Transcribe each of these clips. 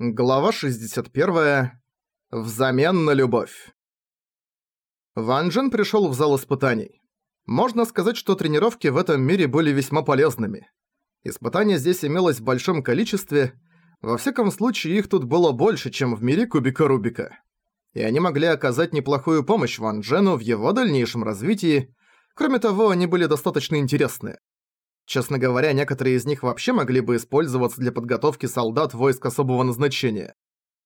Глава 61. Взамен на любовь. Ван Джен пришёл в зал испытаний. Можно сказать, что тренировки в этом мире были весьма полезными. Испытания здесь имелось в большом количестве, во всяком случае их тут было больше, чем в мире кубика Рубика. И они могли оказать неплохую помощь Ван Джену в его дальнейшем развитии, кроме того, они были достаточно интересны. Честно говоря, некоторые из них вообще могли бы использоваться для подготовки солдат войск особого назначения.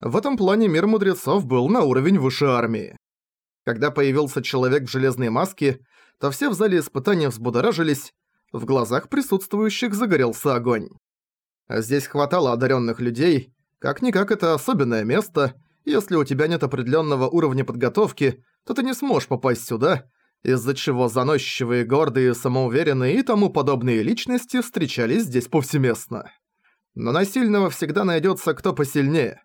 В этом плане мир мудрецов был на уровень выше армии. Когда появился человек в железной маске, то все в зале испытания взбудоражились, в глазах присутствующих загорелся огонь. А здесь хватало одаренных людей, как-никак это особенное место, если у тебя нет определенного уровня подготовки, то ты не сможешь попасть сюда, из-за чего заносчивые, гордые, самоуверенные и тому подобные личности встречались здесь повсеместно. Но на сильного всегда найдется кто посильнее.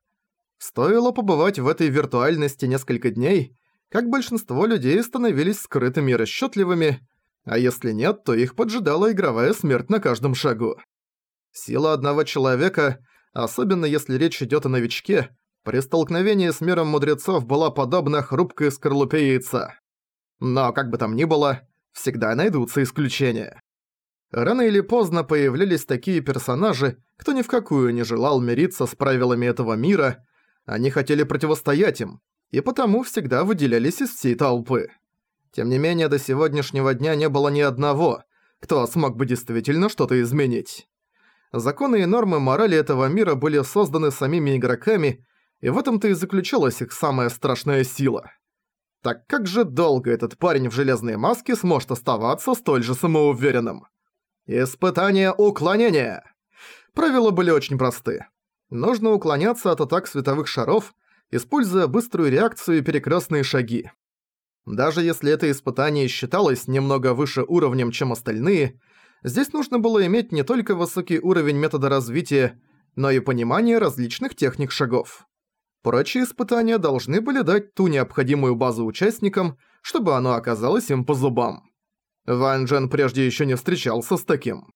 Стоило побывать в этой виртуальности несколько дней, как большинство людей становились скрытыми и расчетливыми, а если нет, то их поджидала игровая смерть на каждом шагу. Сила одного человека, особенно если речь идет о новичке, при столкновении с миром мудрецов была подобна хрупкой скорлупе яйца. Но, как бы там ни было, всегда найдутся исключения. Рано или поздно появлялись такие персонажи, кто ни в какую не желал мириться с правилами этого мира, они хотели противостоять им, и потому всегда выделялись из всей толпы. Тем не менее, до сегодняшнего дня не было ни одного, кто смог бы действительно что-то изменить. Законы и нормы морали этого мира были созданы самими игроками, и в этом-то и заключалась их самая страшная сила. Так как же долго этот парень в железной маске сможет оставаться столь же самоуверенным? Испытание уклонения. Правила были очень просты. Нужно уклоняться от атак световых шаров, используя быструю реакцию и перекрестные шаги. Даже если это испытание считалось немного выше уровнем, чем остальные, здесь нужно было иметь не только высокий уровень метода развития, но и понимание различных техник шагов. Прочие испытания должны были дать ту необходимую базу участникам, чтобы оно оказалось им по зубам. Ван Джен прежде еще не встречался с таким.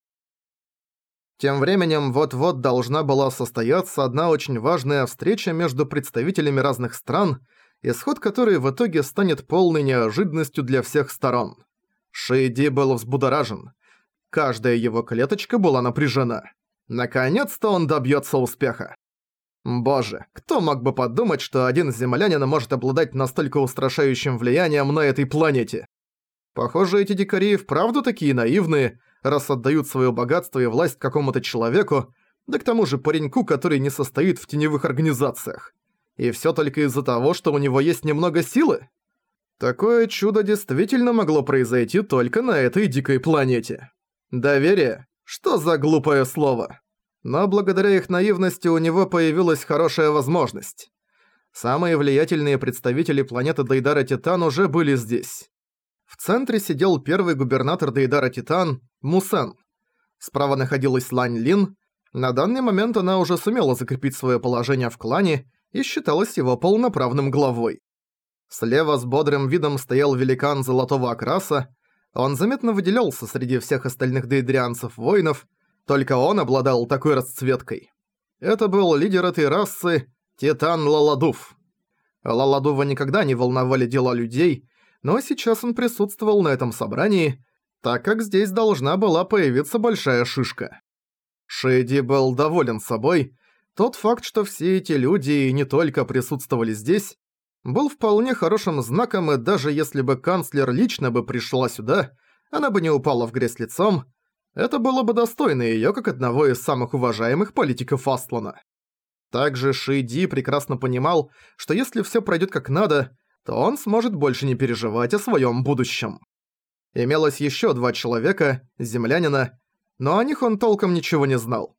Тем временем вот-вот должна была состояться одна очень важная встреча между представителями разных стран, исход которой в итоге станет полной неожиданностью для всех сторон. Шейди был взбудоражен. Каждая его клеточка была напряжена. Наконец-то он добьется успеха. Боже, кто мог бы подумать, что один землянин может обладать настолько устрашающим влиянием на этой планете? Похоже, эти дикари вправду такие наивные, раз отдают своё богатство и власть какому-то человеку, да к тому же пареньку, который не состоит в теневых организациях. И всё только из-за того, что у него есть немного силы? Такое чудо действительно могло произойти только на этой дикой планете. Доверие? Что за глупое слово? Но благодаря их наивности у него появилась хорошая возможность. Самые влиятельные представители планеты Дейдара Титан уже были здесь. В центре сидел первый губернатор Дейдара Титан, Мусен. Справа находилась Лань Лин. На данный момент она уже сумела закрепить свое положение в клане и считалась его полноправным главой. Слева с бодрым видом стоял великан золотого окраса, он заметно выделялся среди всех остальных дейдрианцев-воинов, только он обладал такой расцветкой. Это был лидер этой расы Титан Лаладув. Лаладува никогда не волновали дела людей, но сейчас он присутствовал на этом собрании, так как здесь должна была появиться большая шишка. Шейди был доволен собой. Тот факт, что все эти люди не только присутствовали здесь, был вполне хорошим знаком, и даже если бы канцлер лично бы пришла сюда, она бы не упала в грязь лицом, это было бы достойно её как одного из самых уважаемых политиков Астлана. Также Ши Ди прекрасно понимал, что если всё пройдёт как надо, то он сможет больше не переживать о своём будущем. Имелось ещё два человека, землянина, но о них он толком ничего не знал.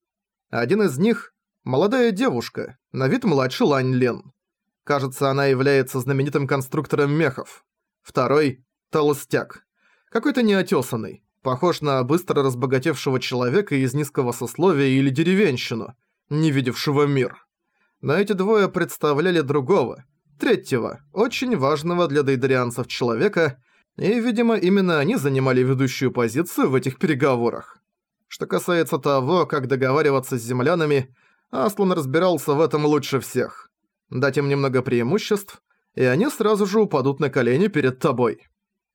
Один из них – молодая девушка, на вид младше Лань Лен. Кажется, она является знаменитым конструктором мехов. Второй – толстяк. Какой-то неотесанный, Похож на быстро разбогатевшего человека из низкого сословия или деревенщину, не видевшего мир. Но эти двое представляли другого, третьего, очень важного для дейдарианцев человека, и, видимо, именно они занимали ведущую позицию в этих переговорах. Что касается того, как договариваться с землянами, Аслан разбирался в этом лучше всех. Дать им немного преимуществ, и они сразу же упадут на колени перед тобой.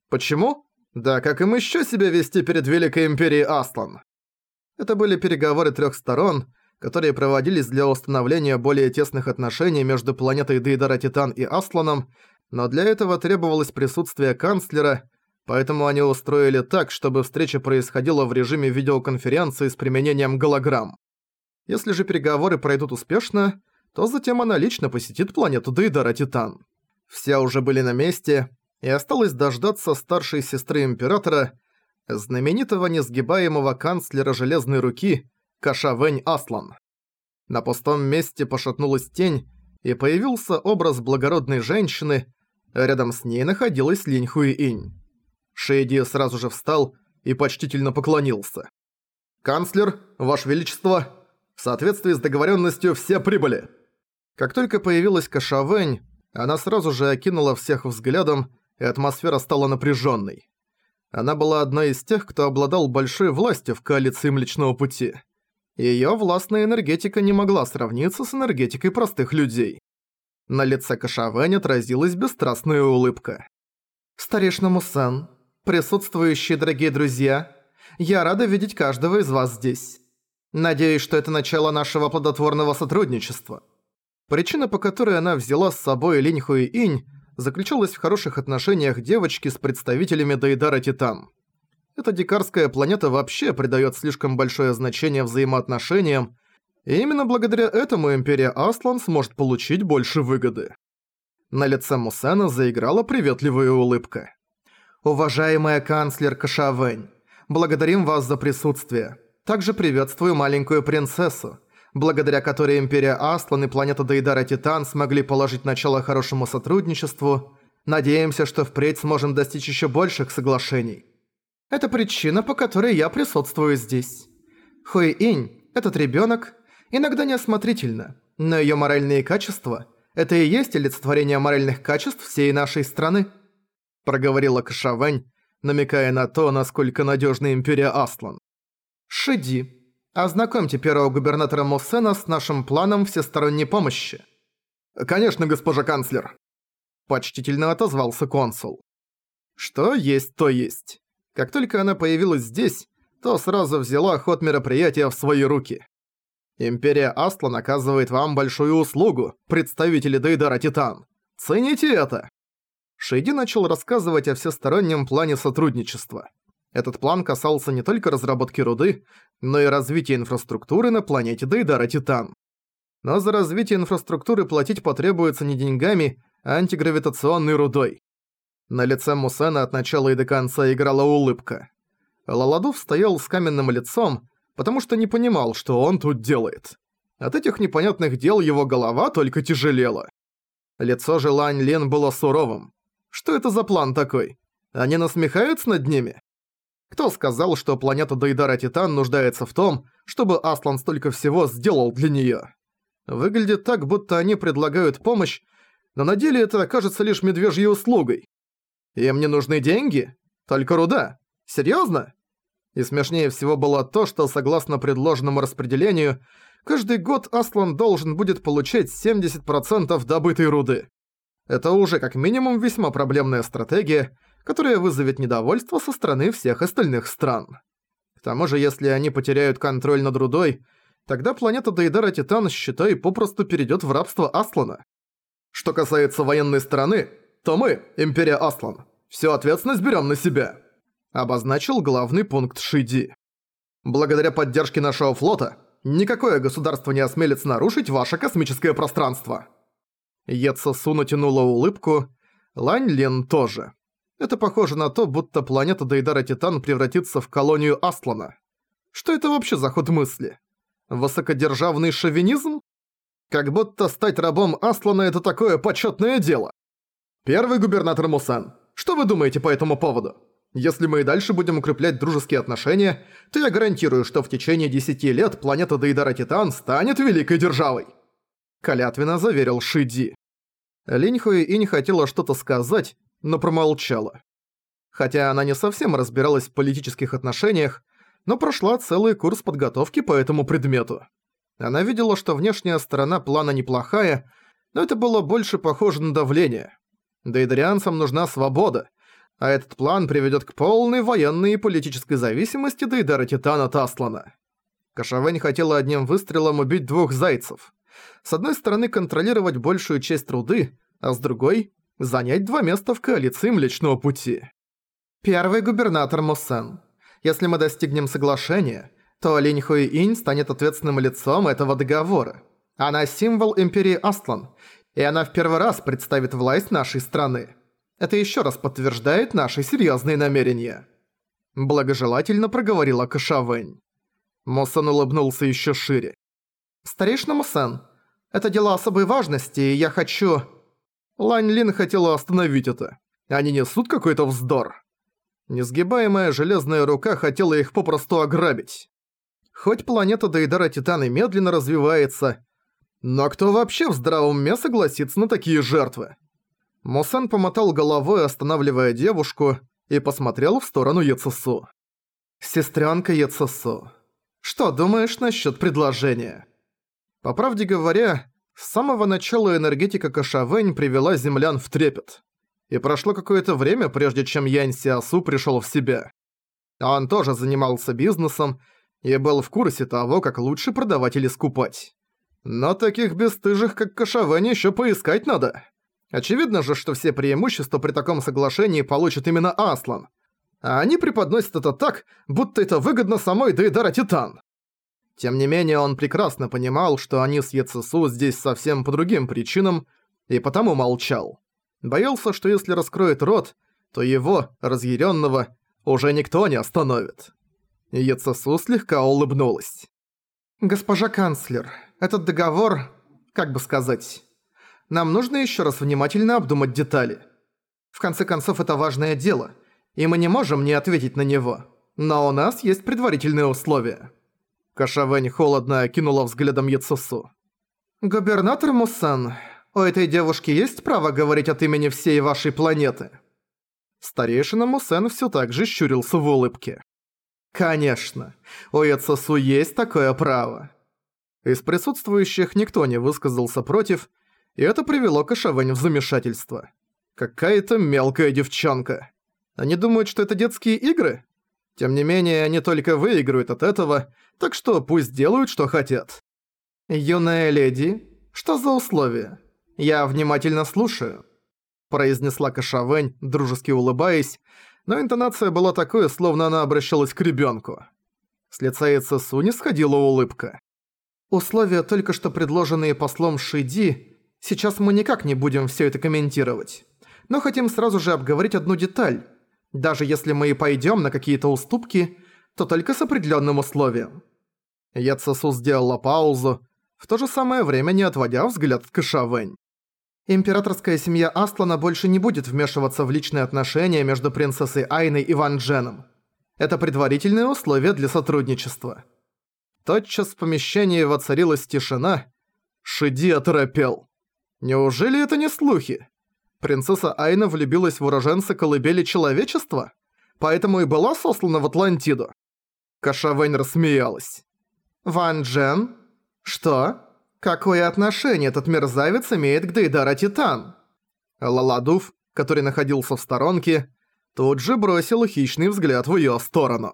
Почему? Да как им еще себя вести перед Великой Империей Аслан? Это были переговоры трех сторон, которые проводились для установления более тесных отношений между планетой Дейдара Титан и Асланом, но для этого требовалось присутствие канцлера, поэтому они устроили так, чтобы встреча происходила в режиме видеоконференции с применением голограмм. Если же переговоры пройдут успешно, то затем она лично посетит планету Дейдара Титан. Все уже были на месте, и осталось дождаться старшей сестры Императора, знаменитого несгибаемого канцлера Железной Руки Кашавэнь Аслан. На пустом месте пошатнулась тень, и появился образ благородной женщины, рядом с ней находилась Линь Хуи-Инь. Шейди сразу же встал и почтительно поклонился. «Канцлер, Ваше Величество, в соответствии с договоренностью все прибыли!» Как только появилась Кашавэнь, она сразу же окинула всех взглядом, и атмосфера стала напряженной. Она была одной из тех, кто обладал большой властью в коалиции Млечного Пути. Её властная энергетика не могла сравниться с энергетикой простых людей. На лице Кашавэнь отразилась бесстрастная улыбка. «Старешина Мусан, присутствующие дорогие друзья, я рада видеть каждого из вас здесь. Надеюсь, что это начало нашего плодотворного сотрудничества». Причина, по которой она взяла с собой Линьху и Инь, заключалась в хороших отношениях девочки с представителями Дейдара Титан. Эта дикарская планета вообще придает слишком большое значение взаимоотношениям, и именно благодаря этому Империя Аслан сможет получить больше выгоды. На лице Мусена заиграла приветливая улыбка. «Уважаемая канцлер Кашавэнь, благодарим вас за присутствие. Также приветствую маленькую принцессу, благодаря которой Империя Аслан и планета Дейдара Титан смогли положить начало хорошему сотрудничеству. Надеемся, что впредь сможем достичь еще больших соглашений. Это причина, по которой я присутствую здесь. Хуи-инь, этот ребенок, иногда неосмотрительно, но ее моральные качества – это и есть олицетворение моральных качеств всей нашей страны», – проговорила Кашавань, намекая на то, насколько надежна Империя Аслан. «Шиди, ознакомьте первого губернатора Муссена с нашим планом всесторонней помощи». «Конечно, госпожа канцлер», – почтительно отозвался консул. «Что есть, то есть». Как только она появилась здесь, то сразу взяла ход мероприятия в свои руки. Империя Аслан оказывает вам большую услугу, представители Дейдара Титан. Цените это!» Шейди начал рассказывать о всестороннем плане сотрудничества. Этот план касался не только разработки руды, но и развития инфраструктуры на планете Дейдара Титан. Но за развитие инфраструктуры платить потребуется не деньгами, а антигравитационной рудой. На лице Мусена от начала и до конца играла улыбка. Лаладув стоял с каменным лицом, потому что не понимал, что он тут делает. От этих непонятных дел его голова только тяжелела. Лицо же Лань Лен было суровым. Что это за план такой? Они насмехаются над ними? Кто сказал, что планета Дейдара Титан нуждается в том, чтобы Аслан столько всего сделал для неё? Выглядит так, будто они предлагают помощь, но на деле это окажется лишь медвежьей услугой. Им не нужны деньги? Только руда? Серьёзно? И смешнее всего было то, что согласно предложенному распределению, каждый год Аслан должен будет получать 70% добытой руды. Это уже как минимум весьма проблемная стратегия, которая вызовет недовольство со стороны всех остальных стран. К тому же, если они потеряют контроль над рудой, тогда планета Дейдара Титан, считай, попросту перейдет в рабство Аслана. Что касается военной стороны, то мы, Империя Аслан, всю ответственность берем на себя», — обозначил главный пункт Шиди. «Благодаря поддержке нашего флота, никакое государство не осмелится нарушить ваше космическое пространство». Су натянула улыбку, Лань Лен тоже. Это похоже на то, будто планета Дейдара Титан превратится в колонию Аслана. Что это вообще за ход мысли? Высокодержавный шовинизм? Как будто стать рабом Аслана это такое почетное дело. «Первый губернатор Мусан, что вы думаете по этому поводу? Если мы и дальше будем укреплять дружеские отношения, то я гарантирую, что в течение 10 лет планета Дейдара Титан станет великой державой!» Калятвенно заверил Шиди. Линьхуи и не хотела что-то сказать, но промолчала. Хотя она не совсем разбиралась в политических отношениях, но прошла целый курс подготовки по этому предмету. Она видела, что внешняя сторона плана неплохая, но это было больше похоже на давление. Дейдрианцам нужна свобода, а этот план приведет к полной военной и политической зависимости Дейдара Титана Таслана. Кашавэнь хотела одним выстрелом убить двух зайцев. С одной стороны контролировать большую часть труды, а с другой – занять два места в коалиции Млечного Пути. Первый губернатор Мусен. Если мы достигнем соглашения, то Линь Хуи Инь станет ответственным лицом этого договора. Она символ Империи Астлан, и она в первый раз представит власть нашей страны. Это еще раз подтверждает наши серьезные намерения. Благожелательно проговорила Кашавэнь. Мусэн улыбнулся еще шире. «Старейшина Мусэн, это дело особой важности, и я хочу...» Лань Лин хотела остановить это. Они несут какой-то вздор. Несгибаемая железная рука хотела их попросту ограбить. Хоть планета Дейдара Титаны медленно развивается, но кто вообще в здравом уме согласится на такие жертвы? Мусан помотал головой, останавливая девушку, и посмотрел в сторону Яцесу. «Сестрёнка Яцесу, что думаешь насчёт предложения?» По правде говоря, с самого начала энергетика Кашавэнь привела землян в трепет. И прошло какое-то время, прежде чем Янь Сиасу пришёл в себя. Он тоже занимался бизнесом и был в курсе того, как лучше продавать или скупать. Но таких бесстыжих, как Кашавэнь, ещё поискать надо. Очевидно же, что все преимущества при таком соглашении получит именно Аслан. А они преподносят это так, будто это выгодно самой Дейдара Титан. Тем не менее, он прекрасно понимал, что они с Ецесу здесь совсем по другим причинам, и потому молчал. Боялся, что если раскроет рот, то его, разъяренного, уже никто не остановит. Ецесу слегка улыбнулась. «Госпожа канцлер, этот договор, как бы сказать, нам нужно еще раз внимательно обдумать детали. В конце концов, это важное дело, и мы не можем не ответить на него. Но у нас есть предварительные условия». Кашавэнь холодно окинула взглядом Яцесу. «Губернатор Мусан, у этой девушки есть право говорить от имени всей вашей планеты?» Старейшина Мусен все так же щурился в улыбке. «Конечно, у Яцесу есть такое право». Из присутствующих никто не высказался против, и это привело Кашавэнь в замешательство. Какая-то мелкая девчонка. Они думают, что это детские игры? Тем не менее, они только выиграют от этого, так что пусть делают, что хотят. «Юная леди, что за условия? Я внимательно слушаю», произнесла Кашавэнь, дружески улыбаясь, но интонация была такой, словно она обращалась к ребенку. С лица Ицесу не сходила улыбка. «Условия, только что предложенные послом Шиди, Сейчас мы никак не будем все это комментировать. Но хотим сразу же обговорить одну деталь. Даже если мы и пойдем на какие-то уступки, то только с определенным условием. Яцесу сделала паузу, в то же самое время не отводя взгляд от Кашавэнь. Императорская семья Астлана больше не будет вмешиваться в личные отношения между принцессой Айной и Ван Дженом. Это предварительное условие для сотрудничества. Тотчас в помещении воцарилась тишина. Шиди оторопел. Неужели это не слухи? Принцесса Айна влюбилась в уроженца колыбели человечества? Поэтому и была сослана в Атлантиду? Кашавэнь рассмеялась. «Ван Джен? Что? Какое отношение этот мерзавец имеет к Дейдара Титан?» Лаладув, который находился в сторонке, тут же бросил хищный взгляд в её сторону.